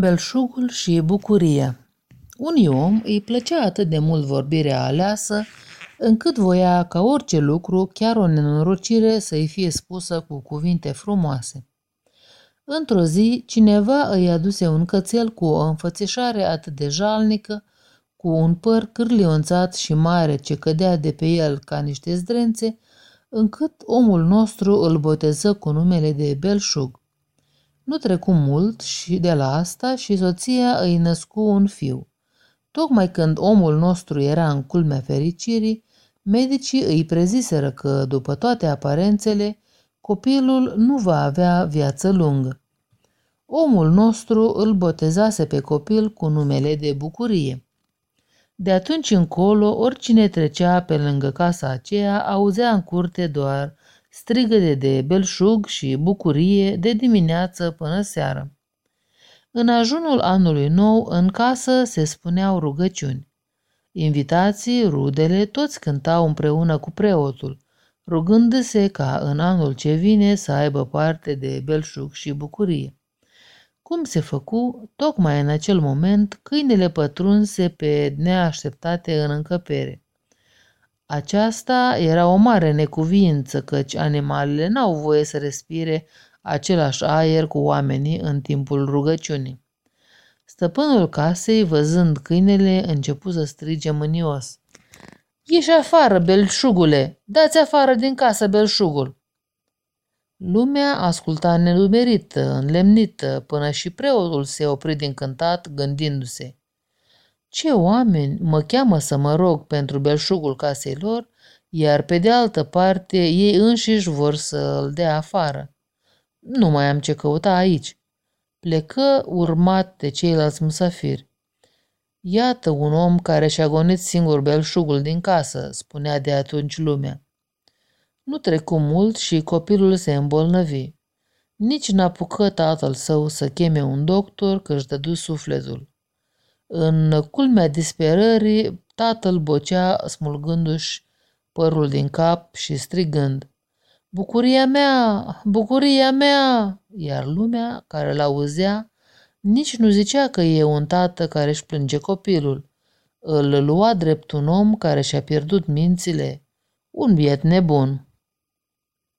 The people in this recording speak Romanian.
Belșugul și bucuria Unui om îi plăcea atât de mult vorbirea aleasă, încât voia ca orice lucru, chiar o nenorocire, să-i fie spusă cu cuvinte frumoase. Într-o zi, cineva îi aduse un cățel cu o înfățișare atât de jalnică, cu un păr cârlionțat și mare ce cădea de pe el ca niște zdrențe, încât omul nostru îl boteză cu numele de Belșug. Nu trecu mult și de la asta și soția îi născu un fiu. Tocmai când omul nostru era în culmea fericirii, medicii îi preziseră că, după toate aparențele, copilul nu va avea viață lungă. Omul nostru îl botezase pe copil cu numele de bucurie. De atunci încolo, oricine trecea pe lângă casa aceea auzea în curte doar strigăte de belșug și bucurie de dimineață până seară. În ajunul anului nou, în casă se spuneau rugăciuni. Invitații, rudele, toți cântau împreună cu preotul, rugându-se ca în anul ce vine să aibă parte de belșug și bucurie. Cum se făcu, tocmai în acel moment, câinele pătrunse pe neașteptate în încăpere. Aceasta era o mare necuvință, căci animalele n-au voie să respire același aer cu oamenii în timpul rugăciunii. Stăpânul casei, văzând câinele, începu să strige mânios. Ieși afară, belșugule! Dați afară din casă belșugul! Lumea asculta nelumerită, înlemnită, până și preotul se opri din cântat, gândindu-se. Ce oameni mă cheamă să mă rog pentru belșugul casei lor, iar pe de altă parte ei înșiși vor să îl dea afară. Nu mai am ce căuta aici. Plecă urmat de ceilalți musafiri. Iată un om care și-a gonit singur belșugul din casă, spunea de atunci lumea. Nu trecu mult și copilul se îmbolnăvi. Nici n-apucă tatăl său să cheme un doctor că își dădu sufletul. În culmea disperării, tatăl bocea smulgându-și părul din cap și strigând Bucuria mea, bucuria mea! Iar lumea care l-auzea nici nu zicea că e un tată care își plânge copilul. Îl lua drept un om care și-a pierdut mințile, un biet nebun.